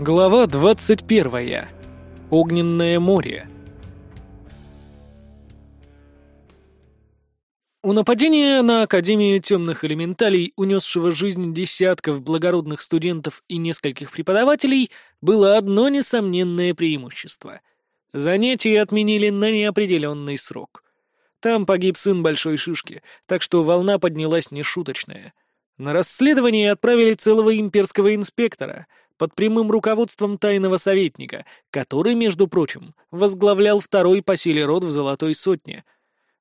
Глава 21. Огненное море. У нападения на Академию темных элементалей, унесшего жизнь десятков благородных студентов и нескольких преподавателей, было одно несомненное преимущество. Занятия отменили на неопределенный срок. Там погиб сын Большой Шишки, так что волна поднялась нешуточная. На расследование отправили целого имперского инспектора — под прямым руководством тайного советника, который, между прочим, возглавлял второй по силе род в Золотой Сотне.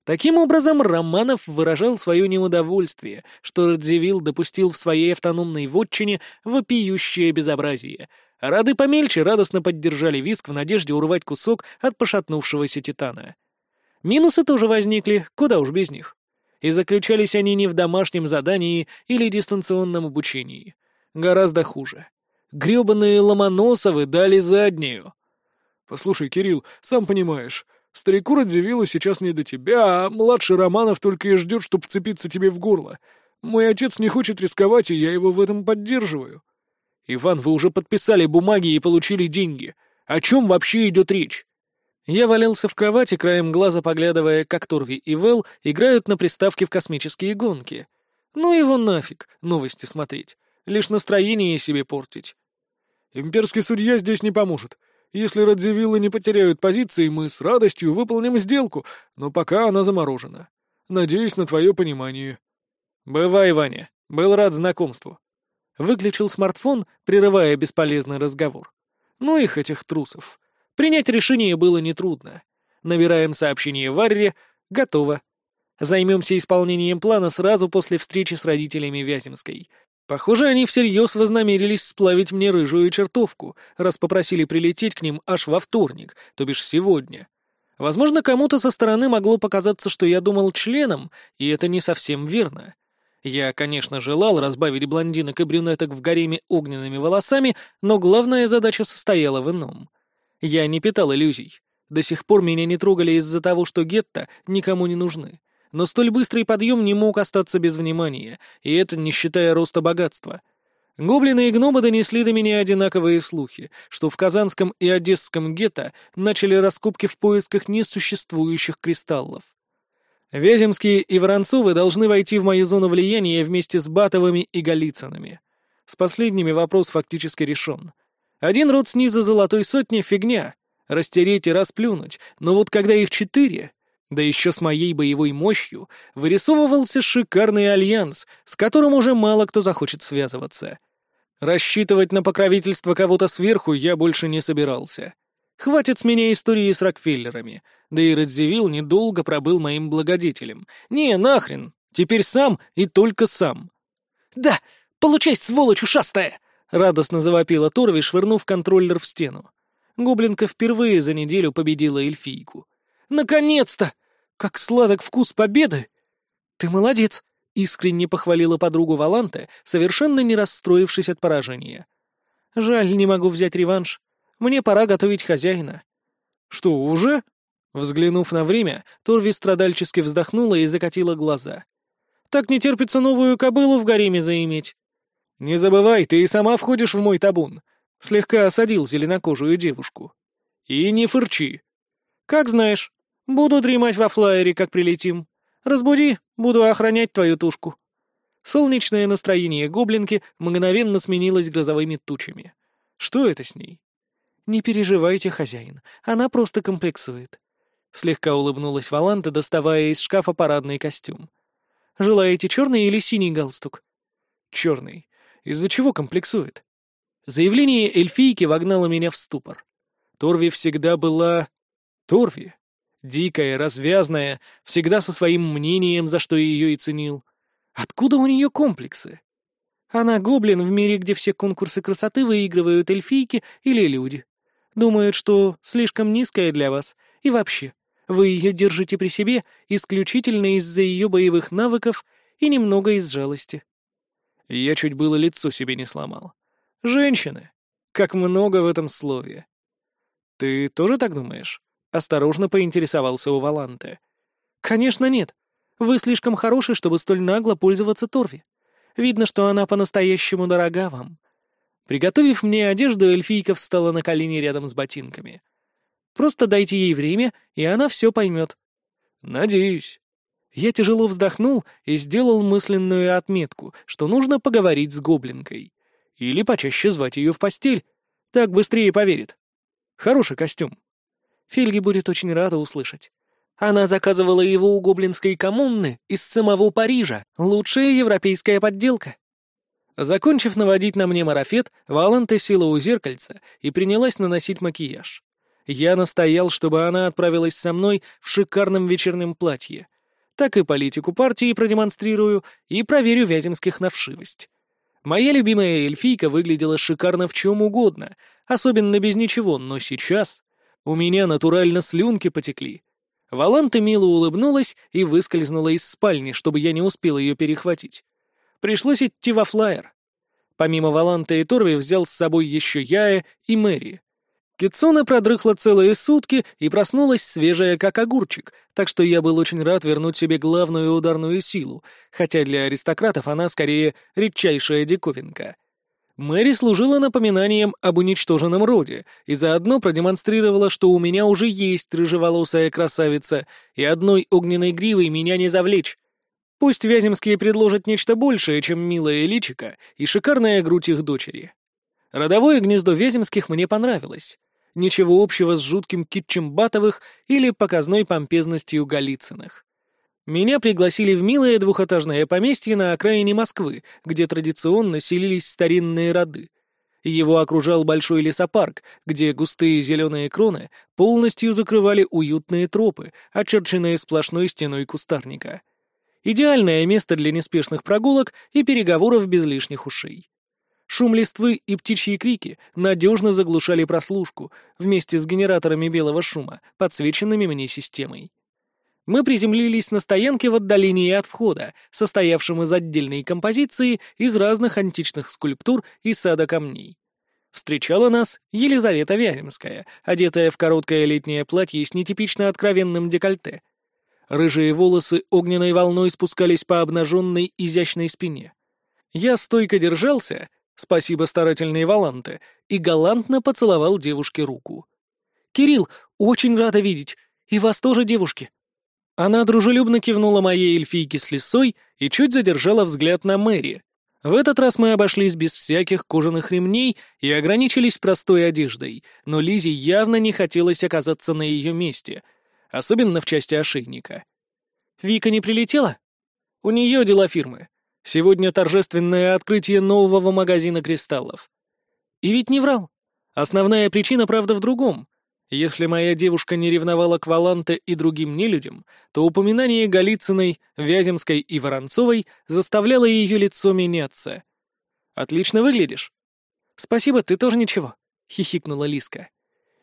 Таким образом, Романов выражал свое неудовольствие, что Радзивилл допустил в своей автономной вотчине вопиющее безобразие. Рады помельче радостно поддержали виск в надежде урвать кусок от пошатнувшегося титана. Минусы тоже возникли, куда уж без них. И заключались они не в домашнем задании или дистанционном обучении. Гораздо хуже. Гребаные Ломоносовы дали заднюю. Послушай, Кирилл, сам понимаешь, старику Радзивиллу сейчас не до тебя, а младший Романов только и ждет, чтобы вцепиться тебе в горло. Мой отец не хочет рисковать, и я его в этом поддерживаю. Иван, вы уже подписали бумаги и получили деньги. О чем вообще идет речь? Я валялся в кровати, краем глаза поглядывая, как Торви и Вэл играют на приставке в космические гонки. Ну его нафиг, новости смотреть лишь настроение себе портить. Имперский судья здесь не поможет. Если Радзивиллы не потеряют позиции, мы с радостью выполним сделку, но пока она заморожена. Надеюсь на твое понимание. Бывай, Ваня. Был рад знакомству. Выключил смартфон, прерывая бесполезный разговор. Ну их, этих трусов. Принять решение было нетрудно. Набираем сообщение Варре. Готово. Займемся исполнением плана сразу после встречи с родителями Вяземской. Похоже, они всерьез вознамерились сплавить мне рыжую чертовку, раз попросили прилететь к ним аж во вторник, то бишь сегодня. Возможно, кому-то со стороны могло показаться, что я думал членом, и это не совсем верно. Я, конечно, желал разбавить блондинок и брюнеток в гареме огненными волосами, но главная задача состояла в ином. Я не питал иллюзий. До сих пор меня не трогали из-за того, что гетто никому не нужны. Но столь быстрый подъем не мог остаться без внимания, и это не считая роста богатства. Гоблины и гномы донесли до меня одинаковые слухи, что в Казанском и Одесском гетто начали раскопки в поисках несуществующих кристаллов. Вяземские и Воронцовы должны войти в мою зону влияния вместе с Батовыми и Голицынами. С последними вопрос фактически решен. Один род снизу золотой сотни — фигня. Растереть и расплюнуть, но вот когда их четыре, да еще с моей боевой мощью вырисовывался шикарный альянс, с которым уже мало кто захочет связываться. Рассчитывать на покровительство кого-то сверху я больше не собирался. Хватит с меня истории с Рокфеллерами, да и Радзивилл недолго пробыл моим благодетелем. Не, нахрен, теперь сам и только сам. «Да, получай, сволочь ушастая!» — радостно завопила Торви, швырнув контроллер в стену. Гоблинка впервые за неделю победила эльфийку. Наконец-то! Как сладок вкус победы! Ты молодец! Искренне похвалила подругу Валанте, совершенно не расстроившись от поражения. Жаль, не могу взять реванш. Мне пора готовить хозяина. Что, уже? Взглянув на время, Торви страдальчески вздохнула и закатила глаза. Так не терпится новую кобылу в гареме заиметь. «Не забывай, ты и сама входишь в мой табун», — слегка осадил зеленокожую девушку. «И не фырчи». «Как знаешь. Буду дремать во флайере, как прилетим. Разбуди, буду охранять твою тушку». Солнечное настроение гоблинки мгновенно сменилось грозовыми тучами. Что это с ней? «Не переживайте, хозяин, она просто комплексует». Слегка улыбнулась Валанта, доставая из шкафа парадный костюм. «Желаете черный или синий галстук?» «Черный. Из-за чего комплексует?» Заявление эльфийки вогнало меня в ступор. Торви всегда была... Торви. Дикая, развязная, всегда со своим мнением, за что ее и ценил. Откуда у нее комплексы? Она гоблин в мире, где все конкурсы красоты выигрывают эльфийки или люди. Думают, что слишком низкая для вас. И вообще, вы ее держите при себе исключительно из-за ее боевых навыков и немного из жалости. Я чуть было лицо себе не сломал. Женщины. Как много в этом слове. Ты тоже так думаешь? Осторожно поинтересовался у Валанте. «Конечно нет. Вы слишком хороший, чтобы столь нагло пользоваться Торви. Видно, что она по-настоящему дорога вам». Приготовив мне одежду, эльфийка встала на колени рядом с ботинками. Просто дайте ей время, и она все поймет. Надеюсь. Я тяжело вздохнул и сделал мысленную отметку, что нужно поговорить с гоблинкой. Или почаще звать ее в постель. Так быстрее поверит. Хороший костюм. Фельги будет очень рада услышать. Она заказывала его у гоблинской коммуны из самого Парижа. Лучшая европейская подделка. Закончив наводить на мне марафет, Валанта села у зеркальца и принялась наносить макияж. Я настоял, чтобы она отправилась со мной в шикарном вечернем платье. Так и политику партии продемонстрирую и проверю Вяземских на вшивость. Моя любимая эльфийка выглядела шикарно в чем угодно, особенно без ничего, но сейчас у меня натурально слюнки потекли. Валанта мило улыбнулась и выскользнула из спальни, чтобы я не успел ее перехватить. Пришлось идти во флайер. Помимо Валанта и Торви взял с собой еще Яя и Мэри. Китсуна продрыхла целые сутки и проснулась свежая, как огурчик, так что я был очень рад вернуть себе главную ударную силу, хотя для аристократов она скорее редчайшая диковинка. Мэри служила напоминанием об уничтоженном роде и заодно продемонстрировала, что у меня уже есть рыжеволосая красавица, и одной огненной гривой меня не завлечь. Пусть Вяземские предложат нечто большее, чем милая личика и шикарная грудь их дочери. Родовое гнездо Вяземских мне понравилось. Ничего общего с жутким китчем Батовых или показной помпезностью Голицыных. Меня пригласили в милое двухэтажное поместье на окраине Москвы, где традиционно селились старинные роды. Его окружал большой лесопарк, где густые зеленые кроны полностью закрывали уютные тропы, очерченные сплошной стеной кустарника. Идеальное место для неспешных прогулок и переговоров без лишних ушей. Шум листвы и птичьи крики надежно заглушали прослушку вместе с генераторами белого шума, подсвеченными мне системой. Мы приземлились на стоянке в отдалении от входа, состоявшем из отдельной композиции из разных античных скульптур и сада камней. Встречала нас Елизавета Вяземская, одетая в короткое летнее платье с нетипично откровенным декольте. Рыжие волосы огненной волной спускались по обнаженной изящной спине. Я стойко держался, спасибо старательной Валанте, и галантно поцеловал девушке руку. «Кирилл, очень рада видеть. И вас тоже, девушки». Она дружелюбно кивнула моей эльфийке с лисой и чуть задержала взгляд на Мэри. В этот раз мы обошлись без всяких кожаных ремней и ограничились простой одеждой, но Лизе явно не хотелось оказаться на ее месте, особенно в части ошейника. «Вика не прилетела?» «У нее дела фирмы. Сегодня торжественное открытие нового магазина кристаллов». И ведь не врал. Основная причина, правда, в другом. Если моя девушка не ревновала к Валанте и другим нелюдям, то упоминание Голицыной, Вяземской и Воронцовой заставляло ее лицо меняться. «Отлично выглядишь». «Спасибо, ты тоже ничего», — хихикнула Лиска.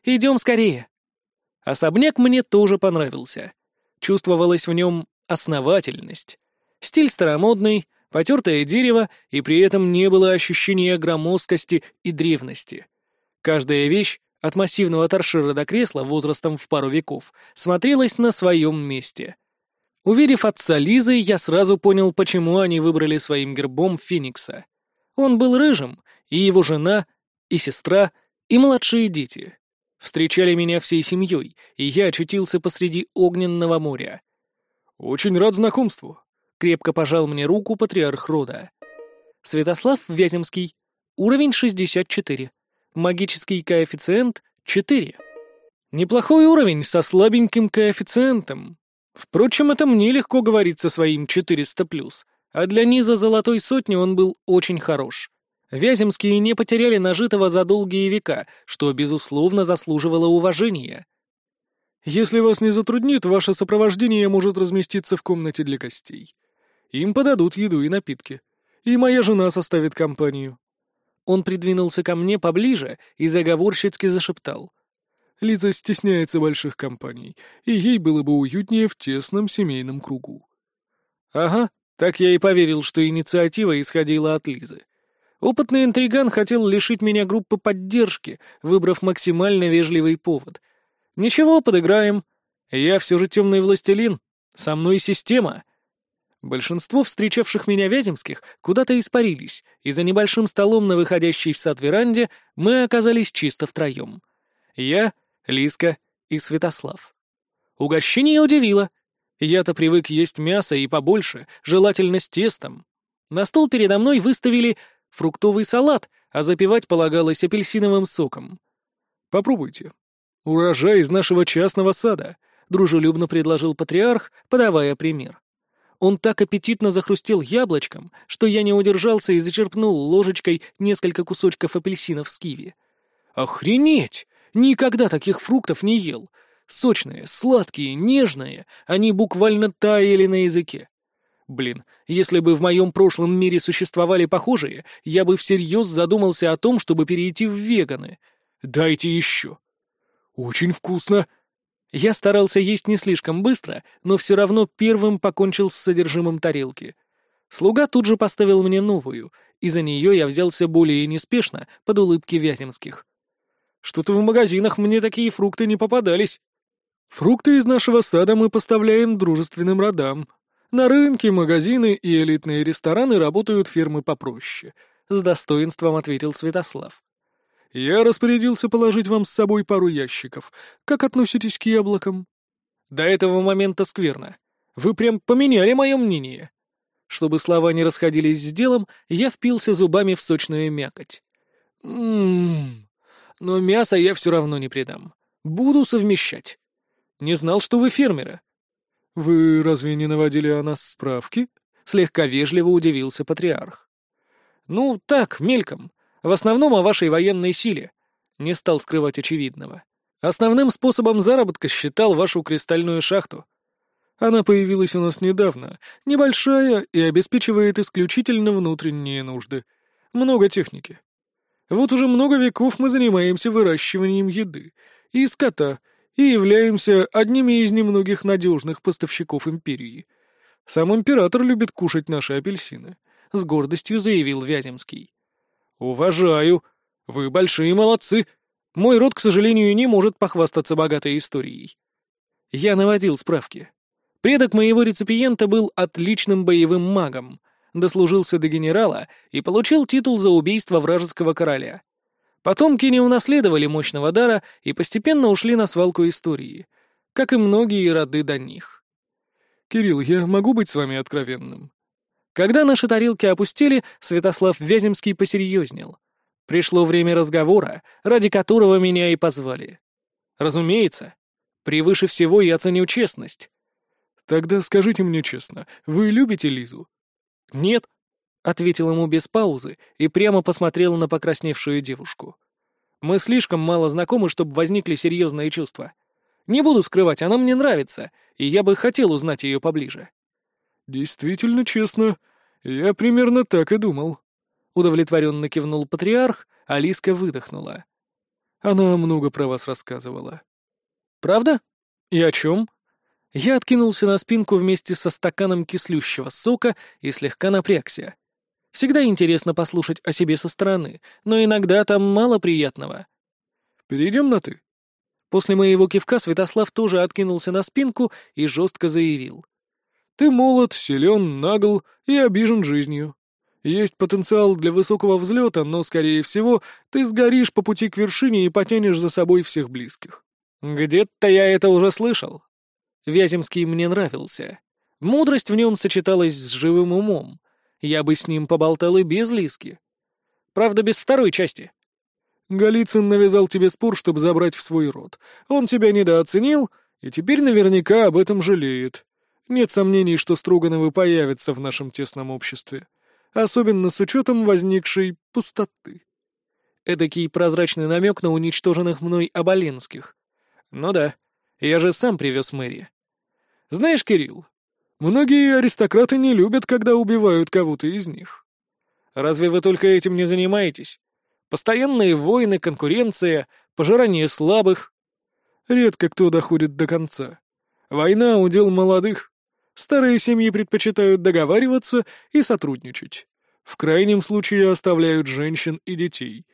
«Идем скорее». Особняк мне тоже понравился. Чувствовалась в нем основательность. Стиль старомодный, потертое дерево, и при этом не было ощущения громоздкости и древности. Каждая вещь от массивного торшира до кресла возрастом в пару веков, смотрелась на своем месте. Увидев отца Лизы, я сразу понял, почему они выбрали своим гербом Феникса. Он был рыжим, и его жена, и сестра, и младшие дети. Встречали меня всей семьей, и я очутился посреди огненного моря. «Очень рад знакомству», — крепко пожал мне руку патриарх рода. Святослав Вяземский, уровень 64. Магический коэффициент — 4. Неплохой уровень со слабеньким коэффициентом. Впрочем, это мне легко говорить со своим 400+, а для низа золотой сотни он был очень хорош. Вяземские не потеряли нажитого за долгие века, что, безусловно, заслуживало уважения. Если вас не затруднит, ваше сопровождение может разместиться в комнате для гостей. Им подадут еду и напитки. И моя жена составит компанию. Он придвинулся ко мне поближе и заговорщицки зашептал. Лиза стесняется больших компаний, и ей было бы уютнее в тесном семейном кругу. Ага, так я и поверил, что инициатива исходила от Лизы. Опытный интриган хотел лишить меня группы поддержки, выбрав максимально вежливый повод. Ничего, подыграем. Я все же темный властелин. Со мной система. Большинство встречавших меня вяземских куда-то испарились, и за небольшим столом на выходящей в сад веранде мы оказались чисто втроем. Я, Лиска и Святослав. Угощение удивило. Я-то привык есть мясо и побольше, желательно с тестом. На стол передо мной выставили фруктовый салат, а запивать полагалось апельсиновым соком. «Попробуйте. Урожай из нашего частного сада», — дружелюбно предложил патриарх, подавая пример. Он так аппетитно захрустел яблочком, что я не удержался и зачерпнул ложечкой несколько кусочков апельсинов с киви. «Охренеть! Никогда таких фруктов не ел! Сочные, сладкие, нежные, они буквально таяли на языке. Блин, если бы в моем прошлом мире существовали похожие, я бы всерьез задумался о том, чтобы перейти в веганы. Дайте еще. Очень вкусно. Я старался есть не слишком быстро, но все равно первым покончил с содержимым тарелки. Слуга тут же поставил мне новую, и за нее я взялся более неспешно, под улыбки Вяземских. Что-то в магазинах мне такие фрукты не попадались. Фрукты из нашего сада мы поставляем дружественным родам. На рынке, магазины и элитные рестораны работают фирмы попроще», — с достоинством ответил Святослав. «Я распорядился положить вам с собой пару ящиков. Как относитесь к яблокам?» «До этого момента скверно. Вы прям поменяли мое мнение». Чтобы слова не расходились с делом, я впился зубами в сочную мякоть. «Ммм... Но мясо я все равно не предам. Буду совмещать. Не знал, что вы фермеры». «Вы разве не наводили о нас справки?» — слегка вежливо удивился патриарх. «Ну, так, мельком. В основном о вашей военной силе». Не стал скрывать очевидного. Основным способом заработка считал вашу кристальную шахту. Она появилась у нас недавно, небольшая и обеспечивает исключительно внутренние нужды. Много техники. Вот уже много веков мы занимаемся выращиванием еды и скота — и являемся одними из немногих надежных поставщиков империи. Сам император любит кушать наши апельсины», — с гордостью заявил Вяземский. «Уважаю. Вы большие молодцы. Мой род, к сожалению, не может похвастаться богатой историей». Я наводил справки. Предок моего реципиента был отличным боевым магом, дослужился до генерала и получил титул за убийство вражеского короля. Потомки не унаследовали мощного дара и постепенно ушли на свалку истории, как и многие роды до них. «Кирилл, я могу быть с вами откровенным?» Когда наши тарелки опустили, Святослав Вяземский посерьезнел. Пришло время разговора, ради которого меня и позвали. Разумеется, превыше всего я ценю честность. Тогда скажите мне честно, вы любите Лизу? Нет, Ответил ему без паузы и прямо посмотрел на покрасневшую девушку. «Мы слишком мало знакомы, чтобы возникли серьезные чувства. Не буду скрывать, она мне нравится, и я бы хотел узнать ее поближе». «Действительно честно. Я примерно так и думал». Удовлетворенно кивнул патриарх, а Лиска выдохнула. Она много про вас рассказывала. «Правда? И о чем?» Я откинулся на спинку вместе со стаканом кислющего сока и слегка напрягся. Всегда интересно послушать о себе со стороны, но иногда там мало приятного. Перейдем на «ты». После моего кивка Святослав тоже откинулся на спинку и жестко заявил. «Ты молод, силен, нагл и обижен жизнью. Есть потенциал для высокого взлета, но, скорее всего, ты сгоришь по пути к вершине и потянешь за собой всех близких». «Где-то я это уже слышал». Вяземский мне нравился. Мудрость в нем сочеталась с живым умом, я бы с ним поболтал и без Лиски. Правда, без второй части. Голицын навязал тебе спор, чтобы забрать в свой род. Он тебя недооценил, и теперь наверняка об этом жалеет. Нет сомнений, что Строгановы появятся в нашем тесном обществе. Особенно с учетом возникшей пустоты. Эдакий прозрачный намек на уничтоженных мной Оболенских. Ну да, я же сам привез Мэри. Знаешь, Кирилл, Многие аристократы не любят, когда убивают кого-то из них. Разве вы только этим не занимаетесь? Постоянные войны, конкуренция, пожирание слабых. Редко кто доходит до конца. Война — удел молодых. Старые семьи предпочитают договариваться и сотрудничать. В крайнем случае оставляют женщин и детей.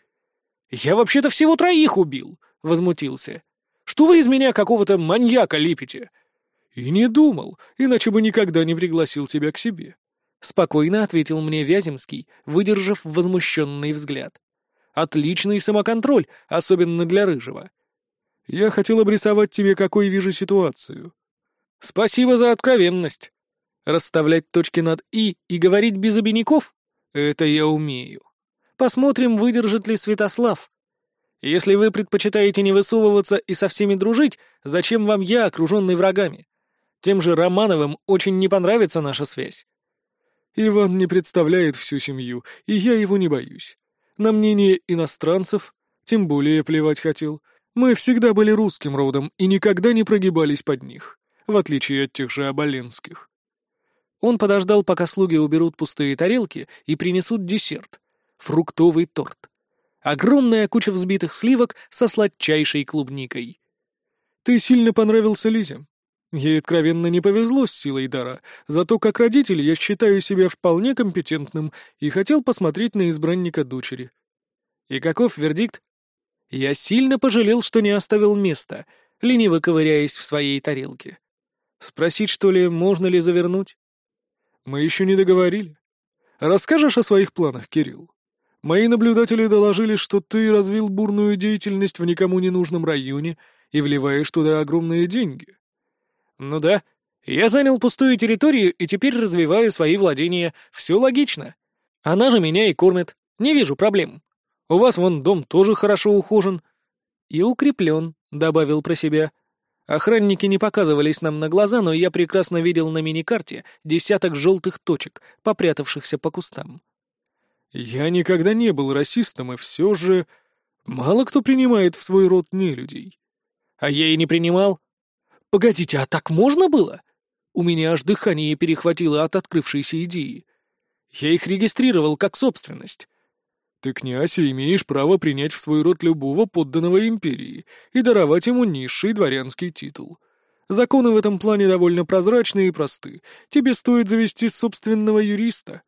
«Я вообще-то всего троих убил!» — возмутился. «Что вы из меня какого-то маньяка липите? И не думал, иначе бы никогда не пригласил тебя к себе. Спокойно ответил мне Вяземский, выдержав возмущенный взгляд. Отличный самоконтроль, особенно для рыжего. Я хотел обрисовать тебе, какой вижу ситуацию. Спасибо за откровенность. Расставлять точки над «и» и говорить без обиняков — это я умею. Посмотрим, выдержит ли Святослав. Если вы предпочитаете не высовываться и со всеми дружить, зачем вам я, окруженный врагами? Тем же Романовым очень не понравится наша связь. Иван не представляет всю семью, и я его не боюсь. На мнение иностранцев тем более плевать хотел. Мы всегда были русским родом и никогда не прогибались под них, в отличие от тех же оболенских. Он подождал, пока слуги уберут пустые тарелки и принесут десерт — фруктовый торт. Огромная куча взбитых сливок со сладчайшей клубникой. «Ты сильно понравился Лизе. Ей откровенно не повезло с силой дара, зато как родитель я считаю себя вполне компетентным и хотел посмотреть на избранника дочери». «И каков вердикт?» Я сильно пожалел, что не оставил места, лениво ковыряясь в своей тарелке. Спросить, что ли, можно ли завернуть? Мы еще не договорили. Расскажешь о своих планах, Кирилл? Мои наблюдатели доложили, что ты развил бурную деятельность в никому не нужном районе и вливаешь туда огромные деньги. Ну да. Я занял пустую территорию и теперь развиваю свои владения. Все логично. Она же меня и кормит. Не вижу проблем. У вас вон дом тоже хорошо ухожен. И укреплен, добавил про себя. Охранники не показывались нам на глаза, но я прекрасно видел на миникарте десяток желтых точек, попрятавшихся по кустам. Я никогда не был расистом, и все же... Мало кто принимает в свой род нелюдей. А я и не принимал. Погодите, а так можно было? У меня аж дыхание перехватило от открывшейся идеи. Я их регистрировал как собственность. Ты, князь, имеешь право принять в свой род любого подданного империи и даровать ему низший дворянский титул. Законы в этом плане довольно прозрачны и просты. Тебе стоит завести собственного юриста.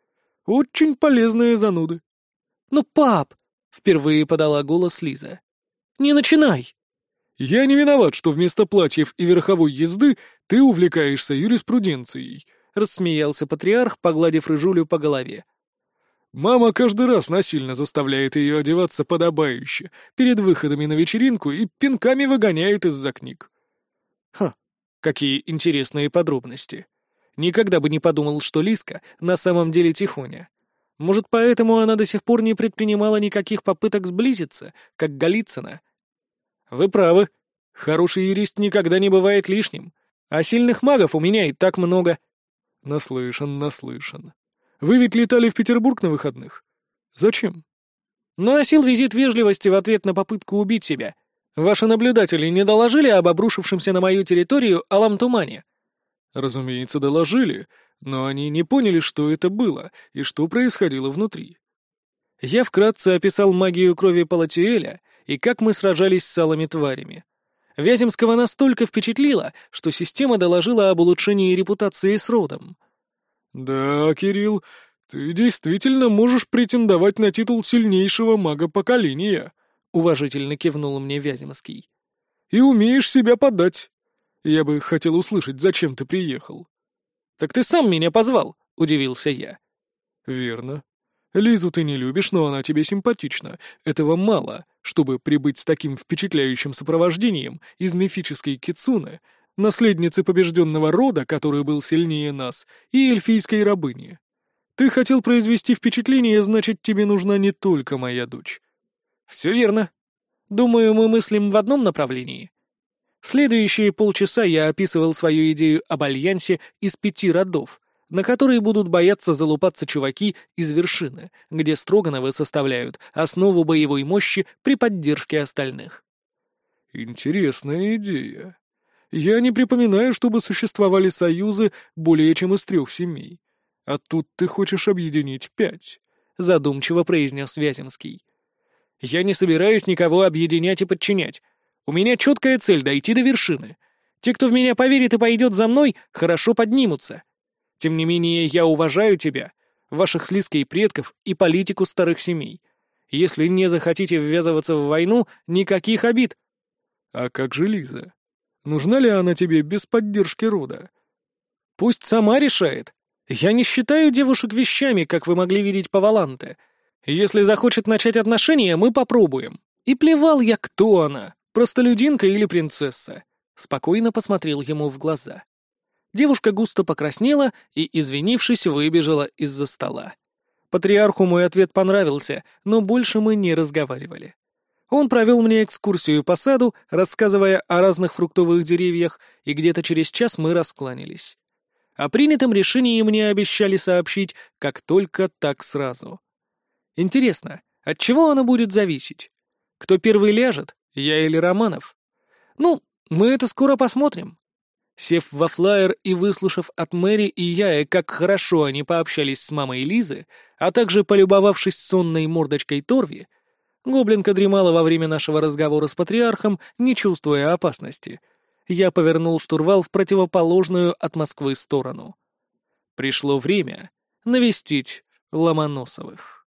Очень полезные зануды. «Ну, пап!» — впервые подала голос Лиза. «Не начинай!» «Я не виноват, что вместо платьев и верховой езды ты увлекаешься юриспруденцией», — рассмеялся патриарх, погладив рыжулю по голове. Мама каждый раз насильно заставляет ее одеваться подобающе, перед выходами на вечеринку и пинками выгоняет из-за книг. Ха, какие интересные подробности. Никогда бы не подумал, что Лиска на самом деле тихоня. Может, поэтому она до сих пор не предпринимала никаких попыток сблизиться, как Голицына? Вы правы. Хороший юрист никогда не бывает лишним. А сильных магов у меня и так много. Наслышан, наслышан. Вы ведь летали в Петербург на выходных? Зачем? Наносил визит вежливости в ответ на попытку убить себя. Ваши наблюдатели не доложили об обрушившемся на мою территорию алам тумане? Разумеется, доложили, но они не поняли, что это было и что происходило внутри. Я вкратце описал магию крови Палатиэля и как мы сражались с алыми тварями. Вяземского настолько впечатлило, что система доложила об улучшении репутации с родом — «Да, Кирилл, ты действительно можешь претендовать на титул сильнейшего мага поколения», — уважительно кивнул мне Вяземский. «И умеешь себя подать. Я бы хотел услышать, зачем ты приехал». «Так ты сам меня позвал», — удивился я. «Верно. Лизу ты не любишь, но она тебе симпатична. Этого мало, чтобы прибыть с таким впечатляющим сопровождением из мифической Кицуны наследницы побежденного рода, который был сильнее нас, и эльфийской рабыни. Ты хотел произвести впечатление, значит, тебе нужна не только моя дочь. Все верно. Думаю, мы мыслим в одном направлении. Следующие полчаса я описывал свою идею об альянсе из пяти родов, на которые будут бояться залупаться чуваки из вершины, где Строгановы составляют основу боевой мощи при поддержке остальных. «Интересная идея», я не припоминаю, чтобы существовали союзы более чем из трех семей. А тут ты хочешь объединить пять», — задумчиво произнес Вяземский. «Я не собираюсь никого объединять и подчинять. У меня четкая цель — дойти до вершины. Те, кто в меня поверит и пойдет за мной, хорошо поднимутся. Тем не менее, я уважаю тебя, ваших слизких предков и политику старых семей. Если не захотите ввязываться в войну, никаких обид». «А как же Лиза?» Нужна ли она тебе без поддержки рода?» «Пусть сама решает. Я не считаю девушек вещами, как вы могли видеть по Валанте. Если захочет начать отношения, мы попробуем. И плевал я, кто она, простолюдинка или принцесса». Спокойно посмотрел ему в глаза. Девушка густо покраснела и, извинившись, выбежала из-за стола. Патриарху мой ответ понравился, но больше мы не разговаривали. Он провел мне экскурсию по саду, рассказывая о разных фруктовых деревьях, и где-то через час мы раскланялись. О принятом решении мне обещали сообщить, как только так сразу. Интересно, от чего оно будет зависеть? Кто первый ляжет, я или Романов? Ну, мы это скоро посмотрим. Сев во флайер и выслушав от Мэри и Яя, как хорошо они пообщались с мамой Лизы, а также полюбовавшись сонной мордочкой Торви, гоблинка дремала во время нашего разговора с патриархом, не чувствуя опасности. Я повернул штурвал в противоположную от Москвы сторону. Пришло время навестить Ломоносовых.